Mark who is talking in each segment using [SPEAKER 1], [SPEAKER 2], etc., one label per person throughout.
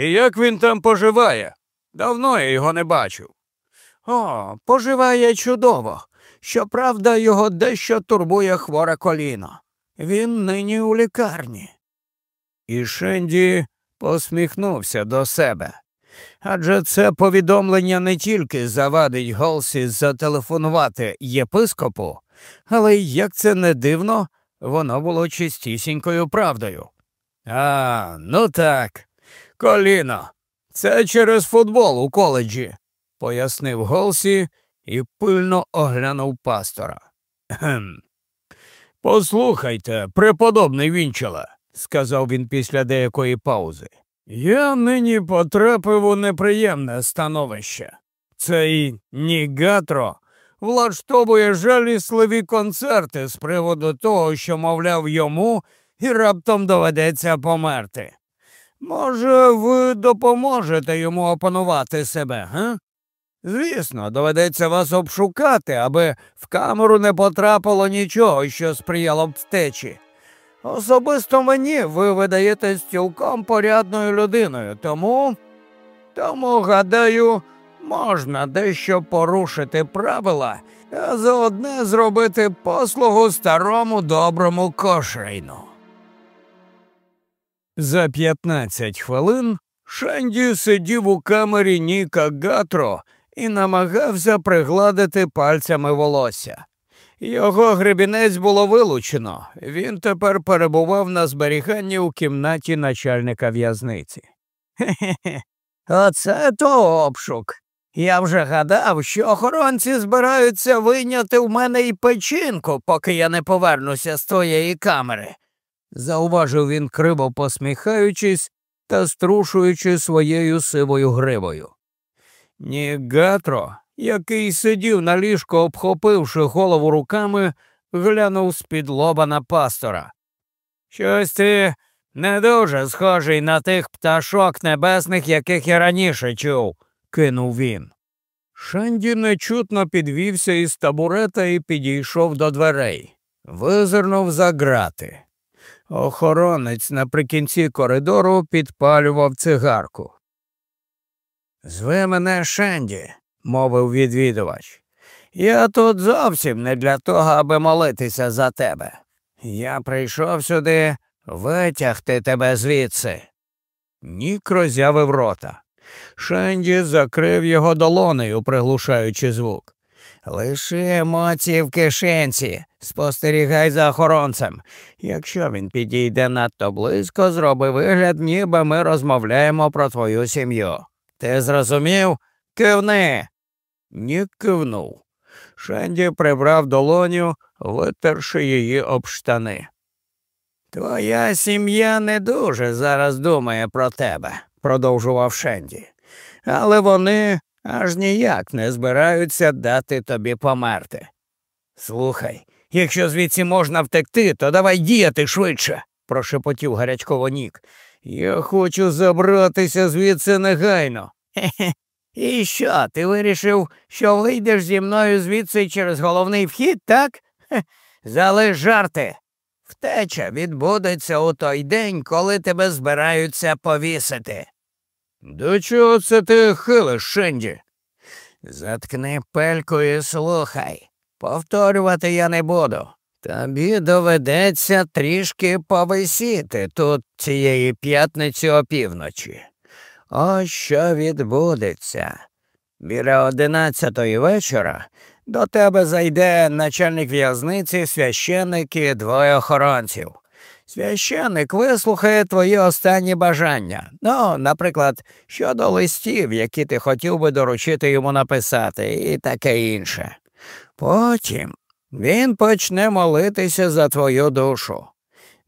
[SPEAKER 1] І як він там поживає? Давно я його не бачив.
[SPEAKER 2] О, поживає чудово. Щоправда, його дещо турбує хворе коліно. Він нині у лікарні.
[SPEAKER 1] І Шенді посміхнувся до себе. Адже це повідомлення не тільки завадить Голсі зателефонувати єпископу, але як це не дивно, воно було чистісінькою правдою. А, ну так, коліно. Це через футбол у коледжі, пояснив Голсі і пильно оглянув пастора. «Хм. Послухайте, преподобний вінчела, сказав він після деякої паузи. Я нині потрапив у неприємне становище. Цей Нігатро влаштовує жалісливі концерти з приводу того, що, мовляв, йому і раптом доведеться померти. Може, ви допоможете йому опанувати себе, га? Звісно, доведеться вас обшукати, аби в камеру не потрапило нічого, що сприяло б втечі. Особисто мені ви видаєтесь цілком порядною людиною, тому, тому, гадаю, можна дещо порушити правила, а заодне зробити послугу старому доброму кошрейну. За 15 хвилин Шенді сидів у камері Ніка Гатро і намагався пригладити пальцями волосся. Його гребінець було вилучено. Він тепер перебував на зберіганні у кімнаті начальника в'язниці.
[SPEAKER 2] Хе-хе, оце то обшук. Я вже гадав, що охоронці збираються вийняти в мене і печінку, поки я не повернуся з твоєї камери, зауважив він, криво посміхаючись та струшуючи своєю сивою гривою.
[SPEAKER 1] Нігатро, який сидів на ліжку, обхопивши голову руками, глянув з-під лоба на пастора. Щось ти не дуже схожий на тих пташок небесних, яких я раніше чув, кинув він. Шанді нечутно підвівся із табурета і підійшов до дверей. Визирнув за грати. Охоронець наприкінці коридору підпалював цигарку. Зви мене Шенді, мовив відвідувач. Я тут зовсім не для того, аби молитися за тебе. Я прийшов сюди витягти тебе звідси. Нік роззявив рота. Шенді закрив його долонею, приглушаючи звук. Лиши емоції в кишенці, спостерігай за охоронцем. Якщо він підійде надто близько, зроби вигляд, ніби ми розмовляємо про твою сім'ю. Ти зрозумів? Кивни. Нік кивнув. Шенді прибрав долоню, витерши її об штани. Твоя сім'я не дуже зараз думає про тебе, продовжував Шенді, але вони аж ніяк не збираються дати тобі померти. Слухай, якщо звідси можна втекти, то давай діяти швидше, прошепотів гарячково Нік. Я хочу забратися звідси негайно. Хе-хе. І що, ти вирішив, що вийдеш зі мною звідси через головний вхід, так? Хе. Залиш жарти. Втеча відбудеться у той день, коли тебе збираються повісити. До чого це ти хилиш, Шенді? Заткни пельку і слухай. Повторювати я не буду. Тобі доведеться трішки повисіти тут цієї п'ятниці опівночі. Ось що відбудеться. Біля одинадцятої вечора до тебе зайде начальник в'язниці, священник і двоє охоронців. Священник вислухає твої останні бажання. Ну, наприклад, щодо листів, які ти хотів би доручити йому написати, і таке інше. Потім він почне молитися за твою душу.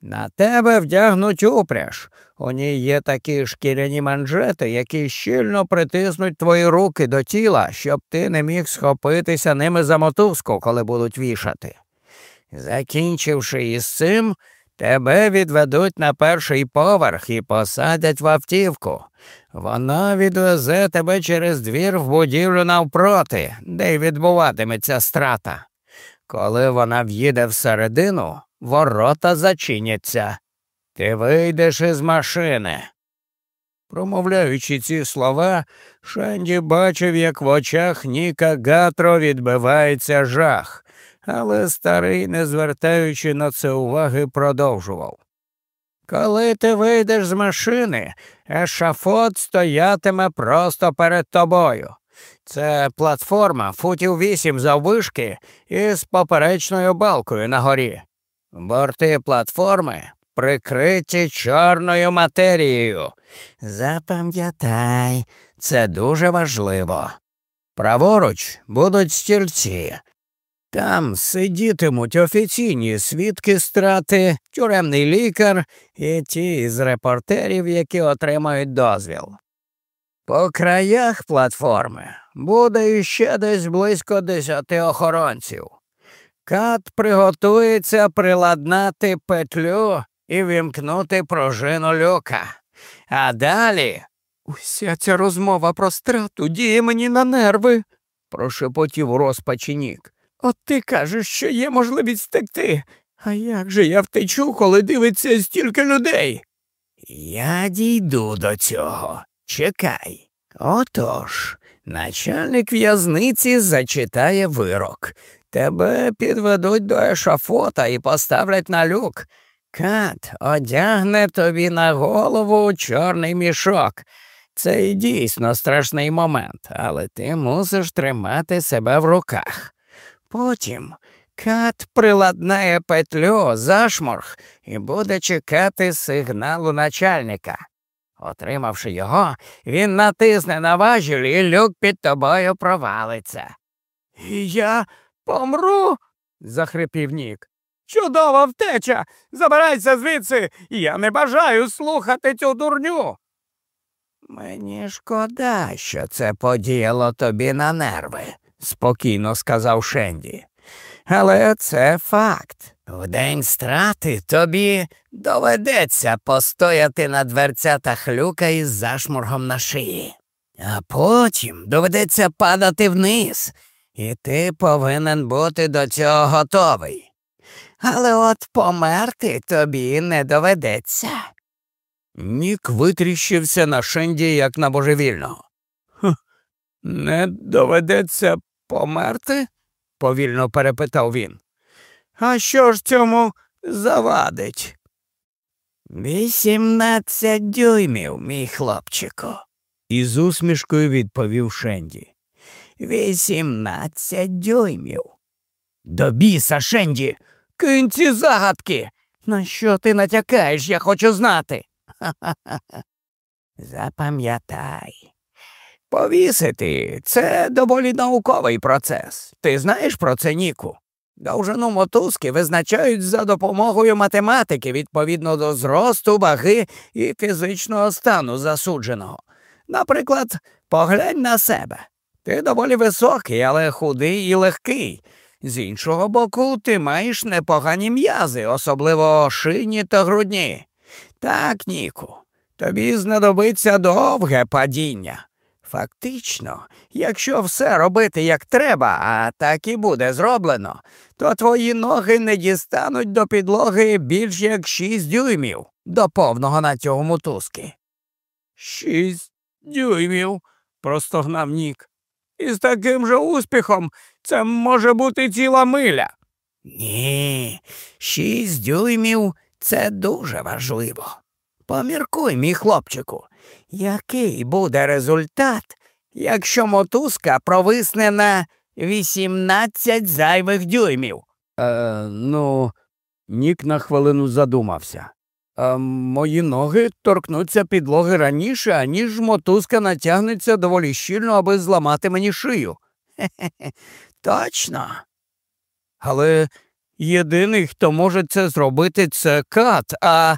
[SPEAKER 1] На тебе вдягнуть упряж. У ній є такі шкіряні манжети, які щільно притиснуть твої руки до тіла, щоб ти не міг схопитися ними за мотузку, коли будуть вішати. Закінчивши із цим, тебе відведуть на перший поверх і посадять в автівку. Вона відвезе тебе через двір в будівлю навпроти, де й відбуватиметься страта. Коли вона в'їде всередину, ворота зачиняться. Ти вийдеш із машини. Промовляючи ці слова, Шенді бачив, як в очах Ніка Гатро відбивається жах, але старий, не звертаючи на це уваги, продовжував. Коли ти вийдеш з машини, ешафот стоятиме просто перед тобою. Це платформа футів вісім заввишки із поперечною балкою на горі. Борти платформи прикриті чорною матерією. Запам'ятай, це дуже важливо. Праворуч будуть стільці. Там сидітимуть офіційні свідки страти, тюремний лікар і ті з репортерів, які отримають дозвіл. По краях платформи буде іще десь близько десяти охоронців. Кат приготується приладнати петлю і вімкнути пружину люка. А далі уся ця розмова про страту діє мені на нерви, прошепотів у розпачі Нік. От ти кажеш, що є можливість втекти. А як же я втечу, коли дивиться стільки людей? Я дійду до цього. Чекай. Отож, начальник в'язниці зачитає вирок. Тебе підведуть до ешафота і поставлять на люк. Кат одягне тобі на голову чорний мішок. Це і дійсно страшний момент, але ти мусиш тримати себе в руках. Потім кат приладнає петлю, зашморг і буде чекати сигналу начальника. Отримавши його, він натисне на важіль і люк під тобою провалиться. Я помру? захрипів Нік. Чудова втеча. Забирайся звідси, я не бажаю слухати цю дурню. Мені шкода, що це подіяло тобі на нерви, спокійно сказав Шенді. Але це факт. В день страти тобі доведеться постояти на дверцятах люка із зашморгом на шиї, а потім доведеться падати вниз, і ти повинен бути до цього готовий. Але от померти тобі не доведеться. Нік витріщився на Шенді, як на божевільного. Не доведеться померти? повільно перепитав він. А що ж цьому завадить? Вісімнадцять дюймів, мій хлопчику, із усмішкою відповів Шенді. Вісімнадцять дюймів. До біса, Шенді, кинь ці загадки. На що ти натякаєш, я хочу знати. Ха ха? Запам'ятай. Повісити це доволі науковий процес. Ти знаєш про це, Ніку? Довжину мотузки визначають за допомогою математики відповідно до зросту, ваги і фізичного стану засудженого. Наприклад, поглянь на себе. Ти доволі високий, але худий і легкий. З іншого боку, ти маєш непогані м'язи, особливо шийні та грудні. Так, Ніку, тобі знадобиться довге падіння. Фактично, якщо все робити як треба, а так і буде зроблено, то твої ноги не дістануть до підлоги більш як шість дюймів до повного натягу мотузки. Шість дюймів, простогнав Нік. І з таким же успіхом це може бути ціла миля. Ні, шість дюймів це дуже важливо. Поміркуй, мій хлопчику, який буде результат, якщо мотузка провисне на вісімнадцять зайвих дюймів? Е, Ну, Нік на хвилину задумався. Е, мої ноги торкнуться підлоги раніше, аніж мотузка натягнеться доволі щільно, аби зламати мені шию. Хе-хе, точно. Але єдиний, хто може це зробити, це кат, а.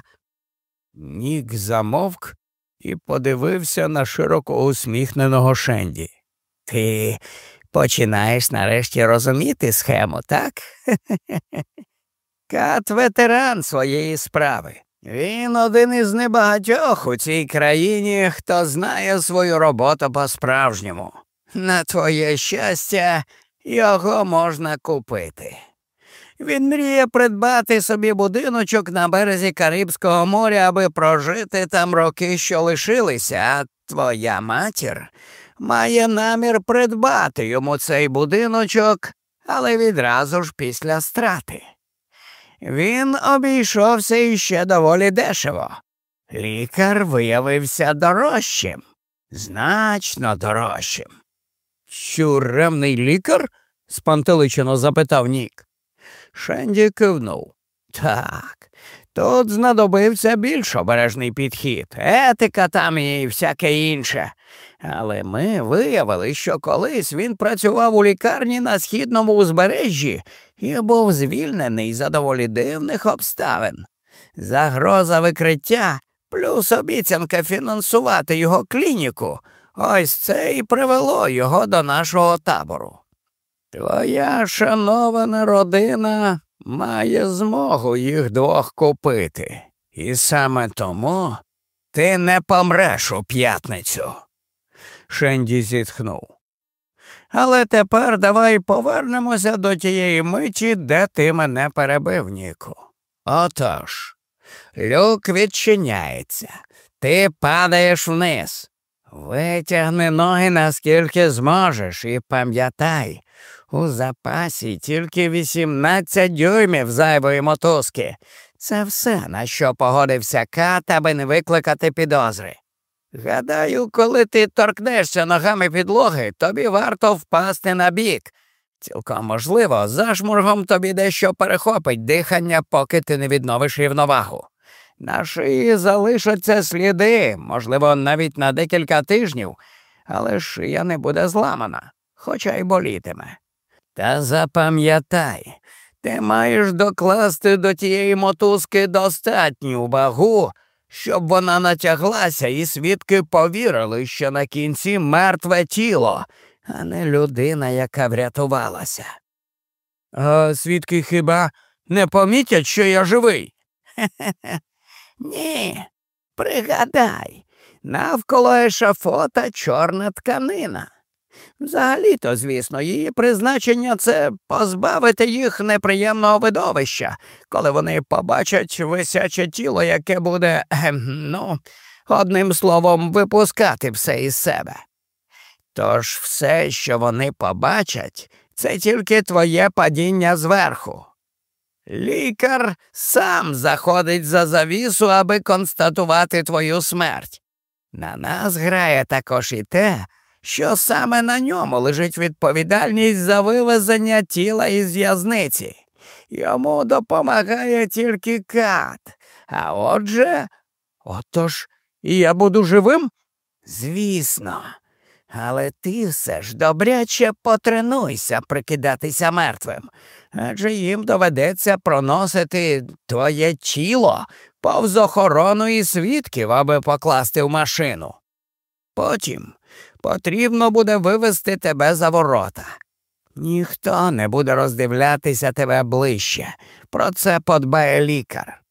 [SPEAKER 1] Нік замовк і подивився на широко усміхненого Шенді. Ти починаєш нарешті розуміти схему, так? Кат ветеран своєї справи. Він один із небагатьох у цій країні, хто знає свою роботу по-справжньому. На твоє щастя, його можна купити.
[SPEAKER 2] Він мріє придбати собі будиночок на березі Карибського моря, аби прожити там роки, що лишилися, а твоя матір має намір придбати йому цей будиночок, але відразу ж після страти. Він обійшовся іще доволі дешево. Лікар виявився дорожчим, значно дорожчим.
[SPEAKER 1] Тюремний лікар? спантеличено запитав Нік.
[SPEAKER 2] Шенді кивнув. Так, тут знадобився більш обережний підхід, етика там і всяке інше. Але ми виявили, що колись він працював у лікарні на східному узбережжі і був звільнений за доволі дивних обставин. Загроза викриття плюс обіцянка фінансувати його клініку. Ось це і привело його до нашого табору. Твоя шанована родина має змогу їх двох купити, і саме тому ти не помреш у п'ятницю. Шенді зітхнув. Але тепер давай повернемося до тієї миті, де ти мене перебив, Ніку. Отож, люк відчиняється, ти падаєш вниз. Витягни ноги наскільки зможеш, і пам'ятай, у запасі тільки 18 дюймів зайвої мотузки. Це все, на що погодився кат, аби не викликати підозри. Гадаю, коли ти торкнешся ногами підлоги, тобі варто впасти на бік. Цілком можливо, зашмургом тобі дещо перехопить дихання, поки ти не відновиш рівновагу. На шиї залишаться сліди, можливо, навіть на декілька тижнів, але шия не буде зламана, хоча й болітиме. Та запам'ятай, ти маєш докласти до тієї мотузки достатню вагу, щоб вона натяглася, і свідки повірили, що на кінці мертве тіло, а не людина, яка врятувалася.
[SPEAKER 1] А свідки хіба не помітять, що я живий?
[SPEAKER 2] Хе-хе. Ні, пригадай, навколо ешафота чорна тканина. Взагалі-то, звісно, її призначення це позбавити їх неприємного видовища, коли вони побачать висяче тіло, яке буде, ну, одним словом, випускати все із себе. Тож все, що вони побачать, це тільки твоє падіння зверху. Лікар сам заходить за завісу, аби констатувати твою смерть. На нас грає також і те, що саме на ньому лежить відповідальність за вивезення тіла із в'язниці. Йому допомагає тільки кат. А отже, отож, я буду живим? Звісно. Але ти все ж добряче потренуйся прикидатися мертвим, адже їм доведеться проносити твоє тіло повз охорону і свідків, аби покласти в машину. Потім потрібно буде вивести тебе за ворота. Ніхто не буде роздивлятися тебе ближче, про це подбає лікар.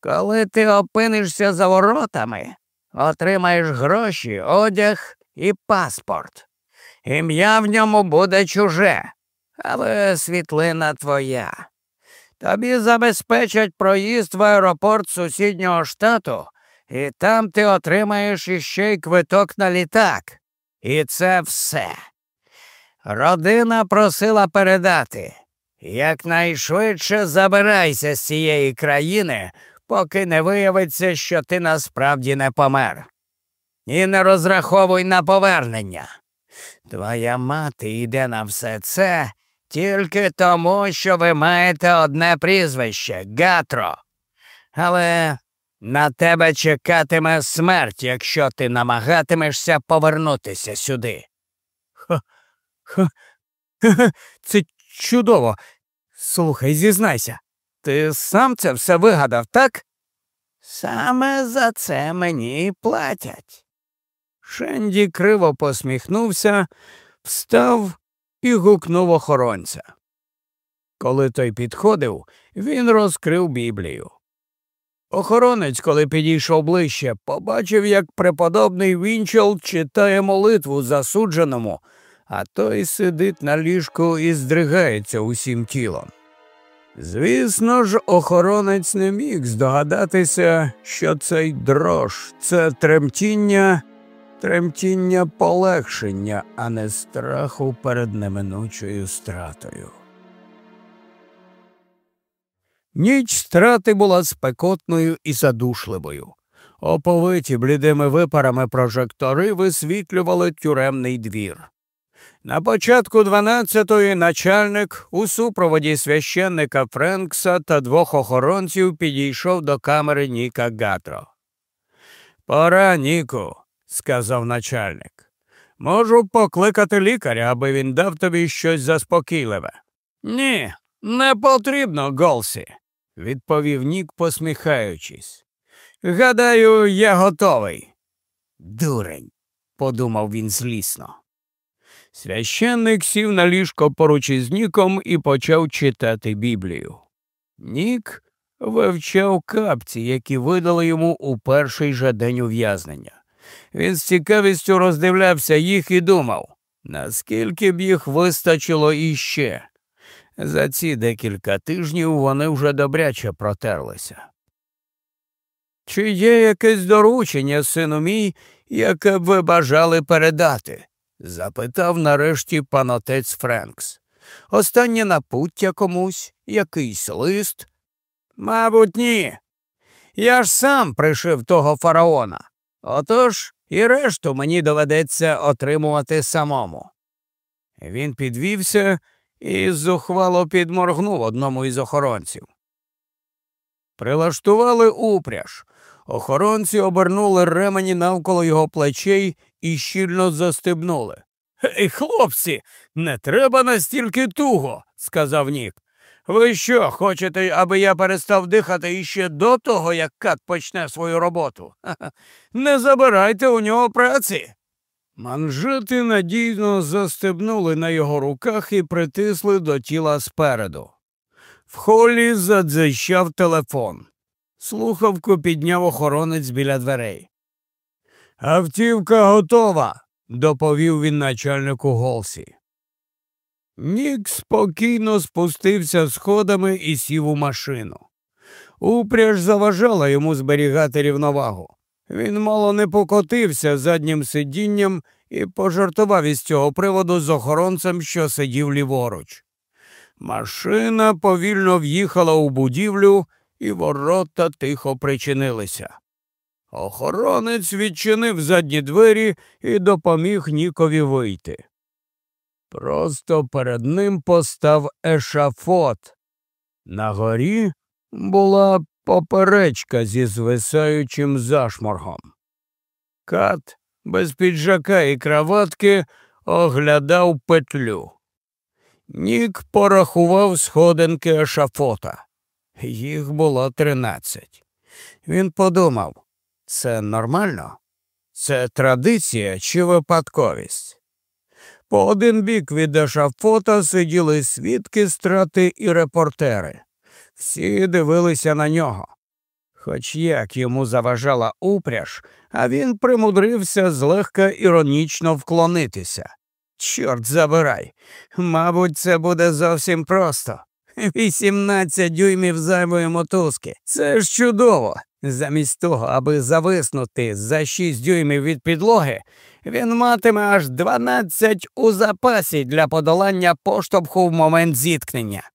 [SPEAKER 2] Коли ти опинишся за воротами, отримаєш гроші, одяг і паспорт. Ім'я в ньому буде чуже, але світлина твоя. Тобі забезпечать проїзд в аеропорт сусіднього штату, і там ти отримаєш іще й квиток на літак. І це все. Родина просила передати якнайшвидше забирайся з цієї країни, поки не виявиться, що ти насправді не помер і не розраховуй на повернення. Твоя мати йде на все це тільки тому, що ви маєте одне прізвище Гатро. Але на тебе чекатиме смерть, якщо ти намагатимешся повернутися сюди.
[SPEAKER 1] Ха, ха, ха, це чудово. Слухай, зізнайся, ти сам це все вигадав, так?
[SPEAKER 2] Саме за це мені платять.
[SPEAKER 1] Шенді криво посміхнувся, встав і гукнув охоронця. Коли той підходив, він розкрив Біблію. Охоронець, коли підійшов ближче, побачив, як преподобний Вінчел читає молитву засудженому, а той сидить на ліжку і здригається усім тілом. Звісно ж, охоронець не міг здогадатися, що цей дрож це тремтіння, тремтіння полегшення, а не страху перед неминучою стратою. Ніч страти була спекотною і задушливою. Оповиті блідими випарами прожектори висвітлювали тюремний двір. На початку 12-ї начальник у супроводі священника Френкса та двох охоронців підійшов до камери Ніка Гатро. Пора, Ніку, сказав начальник. Можу покликати лікаря, аби він дав тобі щось заспокійливе. Ні, не потрібно, Голсі, відповів Нік, посміхаючись. Гадаю, я готовий. Дурень, подумав він злісно. Священник сів на ліжко поруч із Ніком і почав читати Біблію. Нік вивчав капці, які видали йому у перший же день ув'язнення. Він з цікавістю роздивлявся їх і думав, наскільки б їх вистачило іще. За ці декілька тижнів вони вже добряче протерлися. Чи є якесь доручення, сину мій, яке б ви бажали передати? запитав нарешті панотець Френкс. Останнє напуття комусь, якийсь лист? Мабуть, ні. Я ж сам пришив того фараона. Отож і решту мені доведеться отримувати самому. Він підвівся і зухвало підморгнув одному із охоронців. Прилаштували упряж. Охоронці обернули ремені навколо його плечей і щільно застебнули. Гей, хлопці, не треба настільки туго, сказав Нік. Ви що, хочете, аби я перестав дихати іще до того, як кат почне свою роботу? Не забирайте у нього праці. Манжети надійно застебнули на його руках і притисли до тіла спереду. В холі задзищав телефон. Слухавку підняв охоронець біля дверей. Автівка готова, доповів він начальнику Голсі. Нік спокійно спустився сходами і сів у машину. Упряж заважала йому зберігати рівновагу. Він мало не покотився заднім сидінням і пожартував із цього приводу з охоронцем, що сидів ліворуч. Машина повільно в'їхала у будівлю, і ворота тихо причинилися. Охоронець відчинив задні двері і допоміг Нікові вийти. Просто перед ним постав ешафот. На горі була поперечка зі звисаючим зашморгом. Кат без піджака і краватки оглядав петлю. Нік порахував сходинки ешафота. Їх було тринадцять. Він подумав це нормально? Це традиція чи випадковість? По один бік від ешафота сиділи свідки страти і репортери. Всі дивилися на нього. Хоч як йому заважала упряж, а він примудрився злегка іронічно вклонитися. Чорт забирай. Мабуть, це буде зовсім просто. Вісімнадцять дюймів зайвої мотузки. Це ж чудово. Замість того, аби зависнути за шість дюймів від підлоги, він матиме аж дванадцять у запасі для подолання поштовху в момент зіткнення.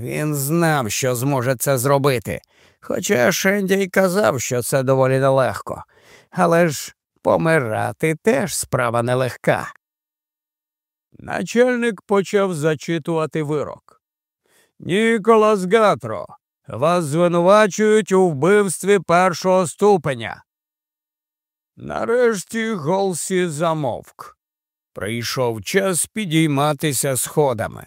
[SPEAKER 1] Він знав, що зможе це зробити, хоча Шенді й казав, що це доволі нелегко. Але ж помирати теж справа нелегка. Начальник почав зачитувати вирок. Ніколас Гатро, вас звинувачують у вбивстві першого ступеня. Нарешті Голсі замовк. Прийшов час підійматися сходами.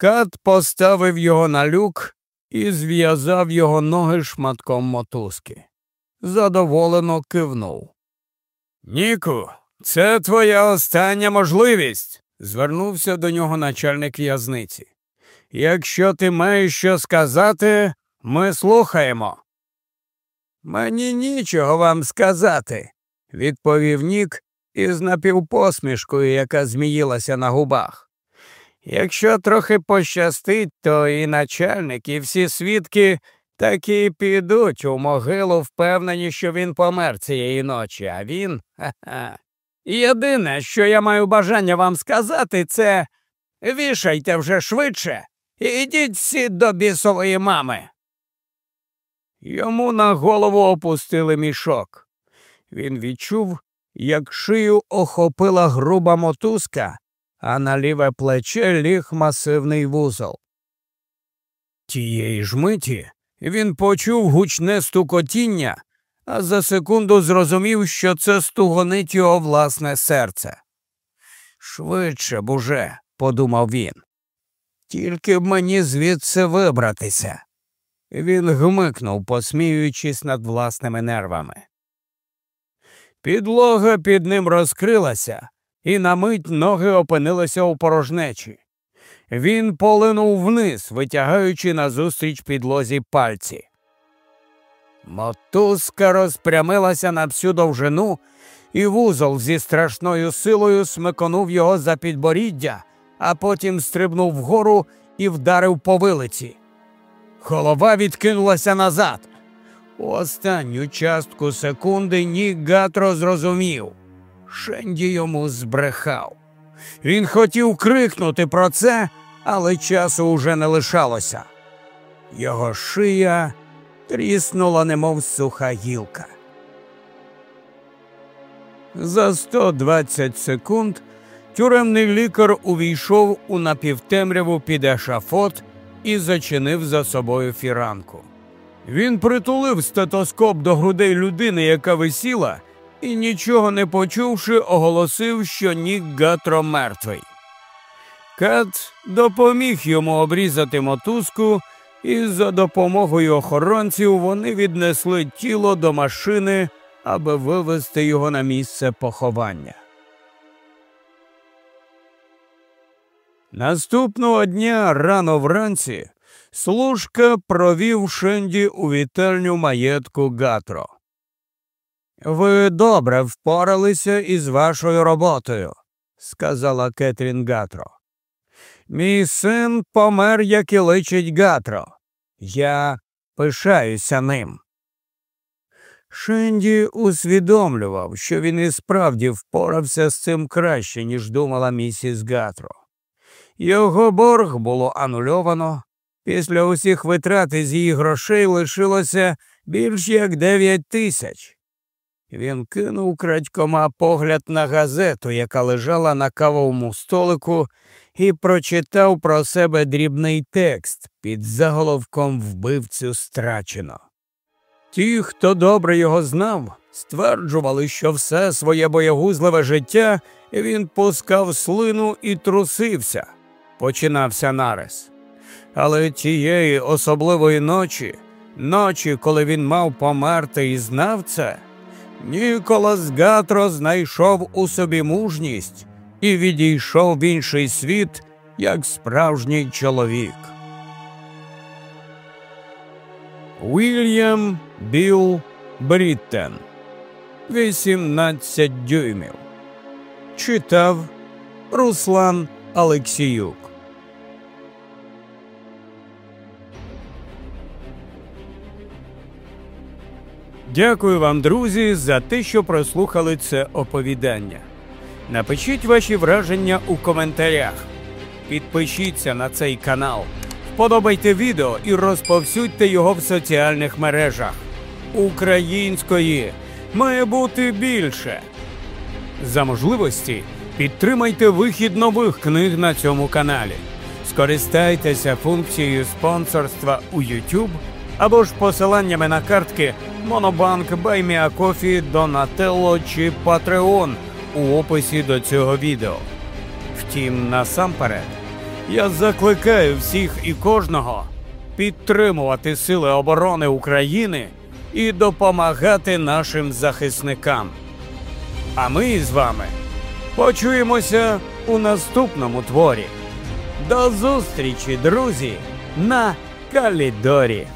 [SPEAKER 1] Кат поставив його на люк і зв'язав його ноги шматком мотузки. Задоволено кивнув. Ніку, це твоя остання можливість, звернувся до нього начальник в'язниці. Якщо ти маєш що сказати, ми слухаємо. Мені нічого вам сказати, відповів Нік із напівпосмішкою, яка зміїлася на губах. Якщо трохи пощастить, то і начальник, і всі свідки таки підуть у могилу, впевнені, що він помер цієї ночі, а він. Ха-ха. Єдине, що я маю бажання вам сказати, це вішайте вже швидше і йдіть всі до бісової мами. Йому на голову опустили мішок. Він відчув, як шию охопила груба мотузка, а на ліве плече ліг масивний вузол. Тієї ж миті він почув гучне стукотіння, а за секунду зрозумів, що це стугонить його власне серце. Швидше б уже, подумав він. Тільки б мені звідси вибратися. Він гмикнув, посміюючись над власними нервами. Підлога під ним розкрилася, і на мить ноги опинилися у порожнечі. Він полинув вниз, витягаючи назустріч підлозі пальці. Мотузка розпрямилася на всю довжину, і вузол зі страшною силою смиконув його за підборіддя, а потім стрибнув вгору і вдарив по вилиці. Голова відкинулася назад. У останню частку секунди Нік Гатро зрозумів. Шенді йому збрехав. Він хотів крикнути про це, але часу уже не лишалося. Його шия тріснула, немов суха гілка. За 120 секунд тюремний лікар увійшов у напівтемряву під ешафот і зачинив за собою фіранку. Він притулив стетоскоп до грудей людини, яка висіла, і, нічого не почувши, оголосив, що Нік Гатро мертвий. Кат допоміг йому обрізати мотузку, і за допомогою охоронців вони віднесли тіло до машини, аби вивезти його на місце поховання. Наступного дня рано вранці служка провів Шенді у вітальню маєтку Гатро. Ви добре впоралися із вашою роботою, сказала Кетрін Гатро. Мій син помер, як і личить Гатро. Я пишаюся ним. Шенді усвідомлював, що він і справді впорався з цим краще, ніж думала місіс Гатро. Його борг було анульовано. Після усіх витрат із її грошей лишилося більш як дев'ять тисяч. Він кинув крадькома погляд на газету, яка лежала на кавовому столику, і прочитав про себе дрібний текст під заголовком вбивцю страчено. Ті, хто добре його знав, стверджували, що все своє боягузливе життя він пускав слину і трусився, починався нарис. Але тієї особливої ночі, ночі, коли він мав померти і знав це, Ніколас Гатро знайшов у собі мужність і відійшов в інший світ як справжній чоловік. Вільям Білл Бріттен 18 дюймів. Читав Руслан Алексіюк. Дякую вам, друзі, за те, що прослухали це оповідання. Напишіть ваші враження у коментарях. Підпишіться на цей канал, вподобайте відео і розповсюдьте його в соціальних мережах. Української має бути більше. За можливості підтримайте вихід нових книг на цьому каналі. Скористайтеся функцією спонсорства у YouTube або ж посиланнями на картки Монобанк, Buy Me a Coffee, Донателло чи Patreon у описі до цього відео. Втім, насамперед, я закликаю всіх і кожного підтримувати Сили оборони України і допомагати нашим захисникам. А ми з вами почуємося у наступному творі. До зустрічі, друзі, на Калідорі.